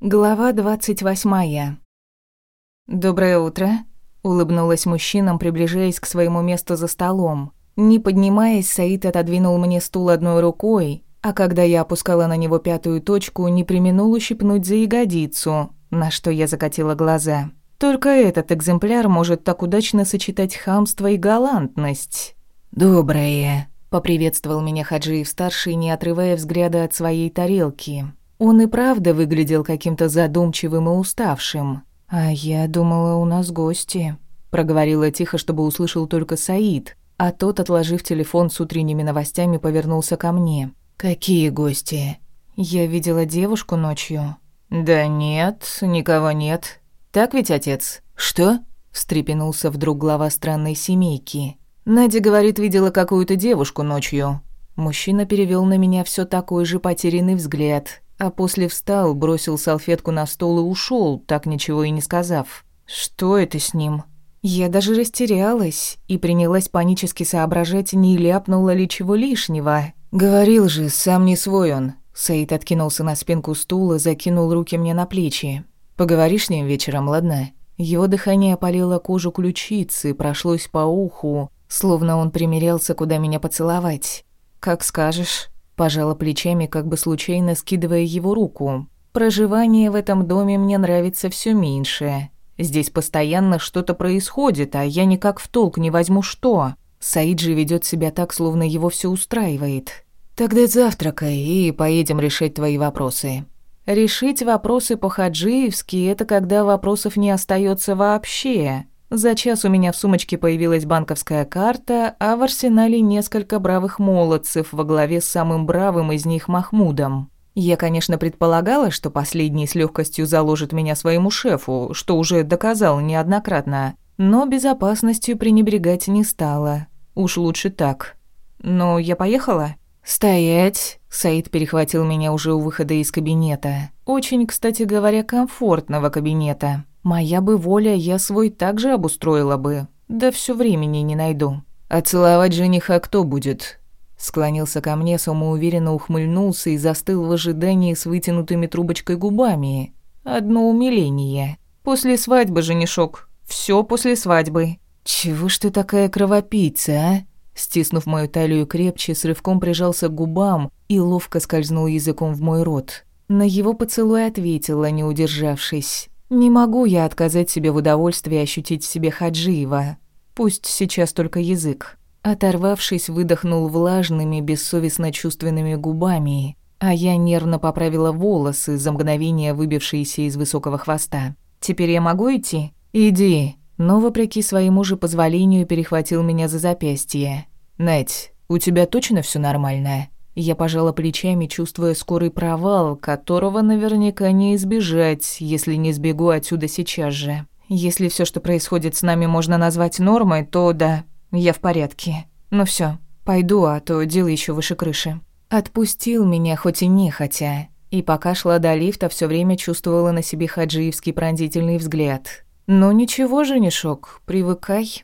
Глава двадцать восьмая. «Доброе утро», — улыбнулась мужчинам, приближаясь к своему месту за столом. Не поднимаясь, Саид отодвинул мне стул одной рукой, а когда я опускала на него пятую точку, не применул ущипнуть за ягодицу, на что я закатила глаза. Только этот экземпляр может так удачно сочетать хамство и галантность. «Доброе», — поприветствовал меня Хаджиев-старший, не отрывая взгляда от своей тарелки. Он и правда выглядел каким-то задумчивым и уставшим. «А я думала, у нас гости», — проговорила тихо, чтобы услышал только Саид, а тот, отложив телефон с утренними новостями, повернулся ко мне. «Какие гости?» «Я видела девушку ночью». «Да нет, никого нет. Так ведь, отец?» «Что?» — встрепенулся вдруг глава странной семейки. «Надя, говорит, видела какую-то девушку ночью». Мужчина перевел на меня все такой же потерянный взгляд, а после встал, бросил салфетку на стол и ушел, так ничего и не сказав. Что это с ним? Я даже растерялась и принялась панически соображать, не ляпнула ли чего лишнего. «Говорил же, сам не свой он». Саид откинулся на спинку стула, закинул руки мне на плечи. «Поговоришь с ним вечером, ладно?» Его дыхание опалило кожу ключицы, прошлось по уху, словно он примерялся, куда меня поцеловать. «Как скажешь». Пожала плечами, как бы случайно скидывая его руку. Проживание в этом доме мне нравится все меньше. Здесь постоянно что-то происходит, а я никак в толк не возьму что. Саид же ведет себя так, словно его все устраивает. Тогда завтракай и поедем решать твои вопросы. Решить вопросы по-хаджиевски – это когда вопросов не остается вообще. За час у меня в сумочке появилась банковская карта, а в арсенале несколько бравых молодцев во главе с самым бравым из них Махмудом. Я, конечно, предполагала, что последний с легкостью заложит меня своему шефу, что уже доказал неоднократно, но безопасностью пренебрегать не стала. Уж лучше так. Но я поехала? «Стоять!» Саид перехватил меня уже у выхода из кабинета. Очень, кстати говоря, комфортного кабинета. Моя бы воля, я свой также обустроила бы. Да все времени не найду. А целовать жениха кто будет? Склонился ко мне, самоуверенно ухмыльнулся и застыл в ожидании с вытянутыми трубочкой губами. Одно умиление. После свадьбы, женишок. Все после свадьбы. Чего ж ты такая кровопийца, а? Стиснув мою талию крепче, с рывком прижался к губам и ловко скользнул языком в мой рот. На его поцелуй ответила, не удержавшись. Не могу я отказать себе в удовольствии ощутить в себе Хаджиева. Пусть сейчас только язык. Оторвавшись, выдохнул влажными, бессовестно чувственными губами, а я нервно поправила волосы, за мгновение выбившиеся из высокого хвоста. «Теперь я могу идти?» «Иди», но, вопреки своему же позволению, перехватил меня за запястье. «Нать, у тебя точно все нормально?» Я пожала плечами, чувствуя скорый провал, которого наверняка не избежать, если не сбегу отсюда сейчас же. Если все, что происходит с нами, можно назвать нормой, то да, я в порядке. Ну все, пойду, а то дело еще выше крыши. Отпустил меня, хоть и нехотя. И пока шла до лифта, все время чувствовала на себе хаджиевский пронзительный взгляд. «Ну ничего, женишок, привыкай».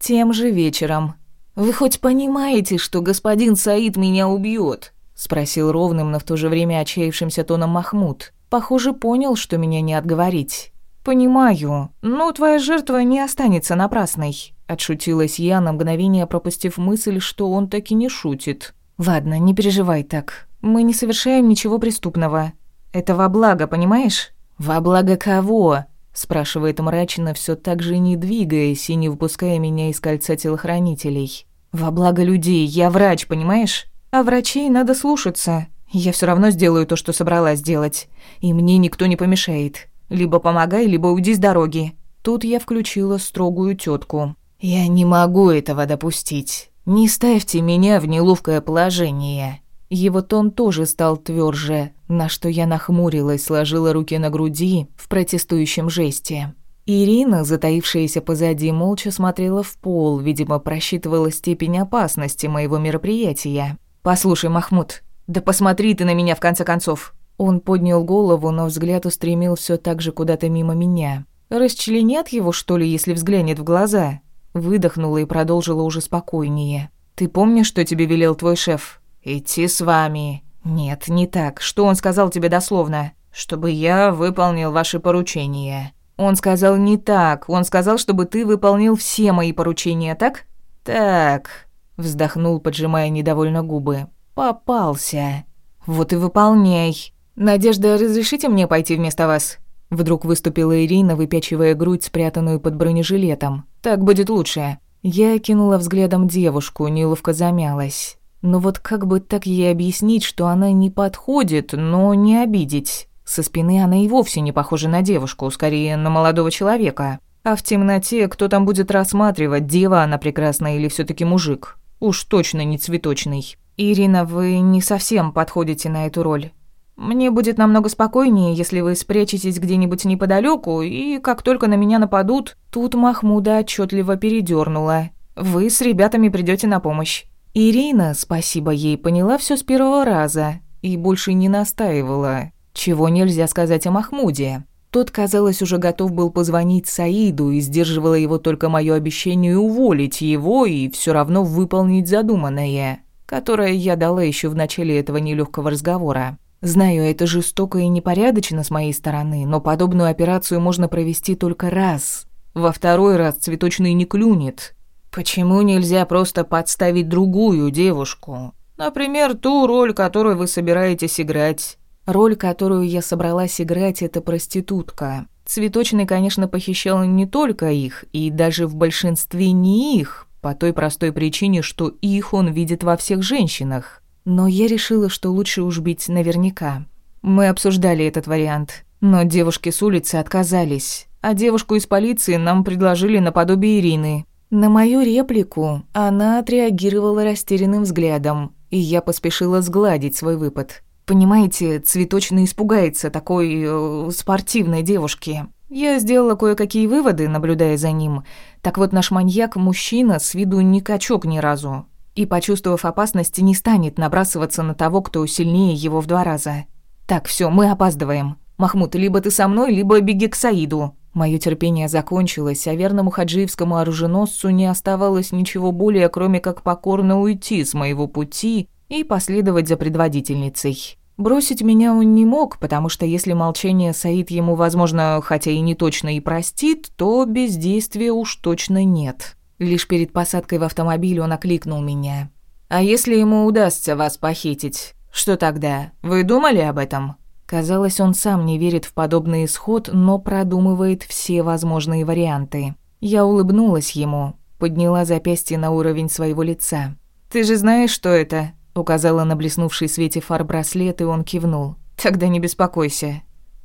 Тем же вечером «Вы хоть понимаете, что господин Саид меня убьет? спросил ровным, но в то же время отчаявшимся тоном Махмуд. Похоже, понял, что меня не отговорить. «Понимаю, но твоя жертва не останется напрасной», — отшутилась я, на мгновение пропустив мысль, что он таки не шутит. «Ладно, не переживай так. Мы не совершаем ничего преступного. Это во благо, понимаешь?» «Во благо кого?» Спрашивает мрачно, все так же не двигаясь и не выпуская меня из кольца телохранителей. Во благо людей, я врач, понимаешь? А врачей надо слушаться. Я все равно сделаю то, что собралась сделать, и мне никто не помешает. Либо помогай, либо уйди с дороги. Тут я включила строгую тетку. Я не могу этого допустить. Не ставьте меня в неловкое положение. Его тон тоже стал тверже, на что я нахмурилась, сложила руки на груди в протестующем жесте. Ирина, затаившаяся позади, молча смотрела в пол, видимо, просчитывала степень опасности моего мероприятия. «Послушай, Махмуд, да посмотри ты на меня в конце концов!» Он поднял голову, но взгляд устремил все так же куда-то мимо меня. «Расчленят его, что ли, если взглянет в глаза?» Выдохнула и продолжила уже спокойнее. «Ты помнишь, что тебе велел твой шеф?» «Идти с вами. «Нет, не так. Что он сказал тебе дословно?» «Чтобы я выполнил ваши поручения». «Он сказал не так. Он сказал, чтобы ты выполнил все мои поручения, так?» «Так», — вздохнул, поджимая недовольно губы. «Попался. Вот и выполняй. Надежда, разрешите мне пойти вместо вас?» Вдруг выступила Ирина, выпячивая грудь, спрятанную под бронежилетом. «Так будет лучше». Я кинула взглядом девушку, неловко замялась. Но вот как бы так ей объяснить, что она не подходит, но не обидеть? Со спины она и вовсе не похожа на девушку, скорее на молодого человека. А в темноте кто там будет рассматривать, дева она прекрасная или все таки мужик? Уж точно не цветочный. «Ирина, вы не совсем подходите на эту роль. Мне будет намного спокойнее, если вы спрячетесь где-нибудь неподалеку, и как только на меня нападут, тут Махмуда отчетливо передернула. Вы с ребятами придете на помощь. Ирина, спасибо ей, поняла все с первого раза и больше не настаивала. Чего нельзя сказать о Махмуде. Тот, казалось, уже готов был позвонить Саиду и сдерживало его только мое обещание уволить его и все равно выполнить задуманное, которое я дала еще в начале этого нелегкого разговора. Знаю, это жестоко и непорядочно с моей стороны, но подобную операцию можно провести только раз. Во второй раз цветочный не клюнет. Почему нельзя просто подставить другую девушку? Например, ту роль, которую вы собираетесь играть. Роль, которую я собралась играть, это проститутка. Цветочный, конечно, похищал не только их, и даже в большинстве не их, по той простой причине, что их он видит во всех женщинах. Но я решила, что лучше уж быть наверняка. Мы обсуждали этот вариант, но девушки с улицы отказались, а девушку из полиции нам предложили наподобие Ирины. На мою реплику она отреагировала растерянным взглядом, и я поспешила сгладить свой выпад. Понимаете, цветочно испугается такой э, спортивной девушки. Я сделала кое-какие выводы, наблюдая за ним. Так вот, наш маньяк – мужчина, с виду не качок ни разу и, почувствовав опасность, не станет набрасываться на того, кто сильнее его в два раза. «Так, все, мы опаздываем. Махмуд, либо ты со мной, либо беги к Саиду». Моё терпение закончилось, а верному хаджиевскому оруженосцу не оставалось ничего более, кроме как покорно уйти с моего пути и последовать за предводительницей. Бросить меня он не мог, потому что если молчание Саид ему, возможно, хотя и не точно и простит, то бездействия уж точно нет. Лишь перед посадкой в автомобиль он окликнул меня. «А если ему удастся вас похитить, что тогда? Вы думали об этом?» Казалось, он сам не верит в подобный исход, но продумывает все возможные варианты. Я улыбнулась ему, подняла запястье на уровень своего лица. «Ты же знаешь, что это?» Указала на блеснувший в свете фар браслет, и он кивнул. «Тогда не беспокойся».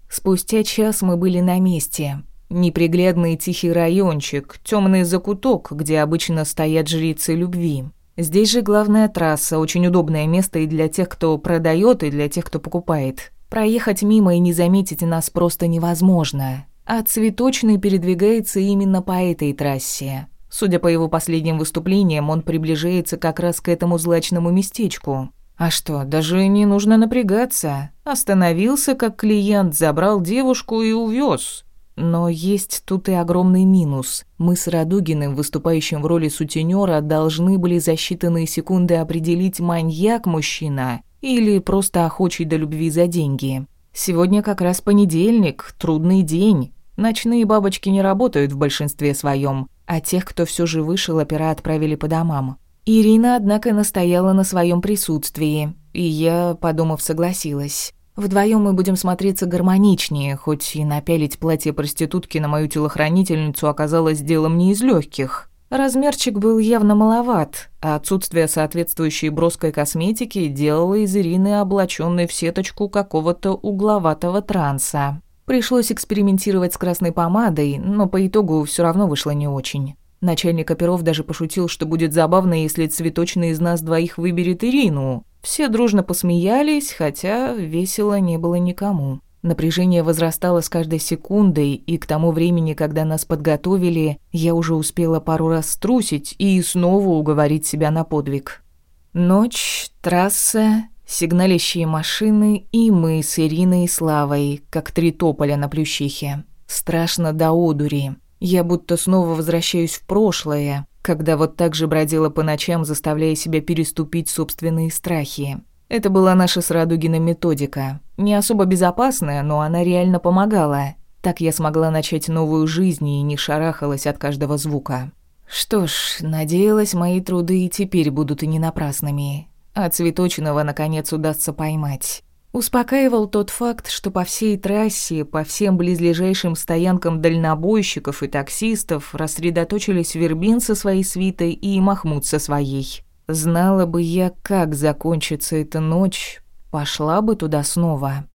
Спустя час мы были на месте. Неприглядный тихий райончик, темный закуток, где обычно стоят жрицы любви. Здесь же главная трасса, очень удобное место и для тех, кто продает, и для тех, кто покупает. Проехать мимо и не заметить нас просто невозможно. А цветочный передвигается именно по этой трассе. Судя по его последним выступлениям, он приближается как раз к этому злачному местечку. А что, даже не нужно напрягаться. Остановился как клиент, забрал девушку и увез. Но есть тут и огромный минус. Мы с Радугиным, выступающим в роли сутенера, должны были за считанные секунды определить, маньяк мужчина или просто охочий до любви за деньги. Сегодня как раз понедельник, трудный день. Ночные бабочки не работают в большинстве своем, а тех, кто все же вышел, опера отправили по домам. Ирина, однако, настояла на своем присутствии, и я, подумав, согласилась. Вдвоем мы будем смотреться гармоничнее, хоть и напялить платье проститутки на мою телохранительницу оказалось делом не из легких. Размерчик был явно маловат, а отсутствие соответствующей броской косметики делало из Ирины облаченной в сеточку какого-то угловатого транса. Пришлось экспериментировать с красной помадой, но по итогу все равно вышло не очень. Начальник оперов даже пошутил, что будет забавно, если цветочный из нас двоих выберет Ирину. Все дружно посмеялись, хотя весело не было никому. Напряжение возрастало с каждой секундой, и к тому времени, когда нас подготовили, я уже успела пару раз струсить и снова уговорить себя на подвиг. Ночь, трасса, сигналящие машины и мы с Ириной и Славой, как три тополя на плющихе. Страшно до одури. Я будто снова возвращаюсь в прошлое, когда вот так же бродила по ночам, заставляя себя переступить собственные страхи. Это была наша с Радугиной методика. Не особо безопасная, но она реально помогала. Так я смогла начать новую жизнь и не шарахалась от каждого звука. Что ж, надеялась, мои труды и теперь будут и не напрасными. А цветочного, наконец, удастся поймать. Успокаивал тот факт, что по всей трассе, по всем близлежащим стоянкам дальнобойщиков и таксистов рассредоточились Вербин со своей свитой и Махмуд со своей. Знала бы я, как закончится эта ночь, пошла бы туда снова.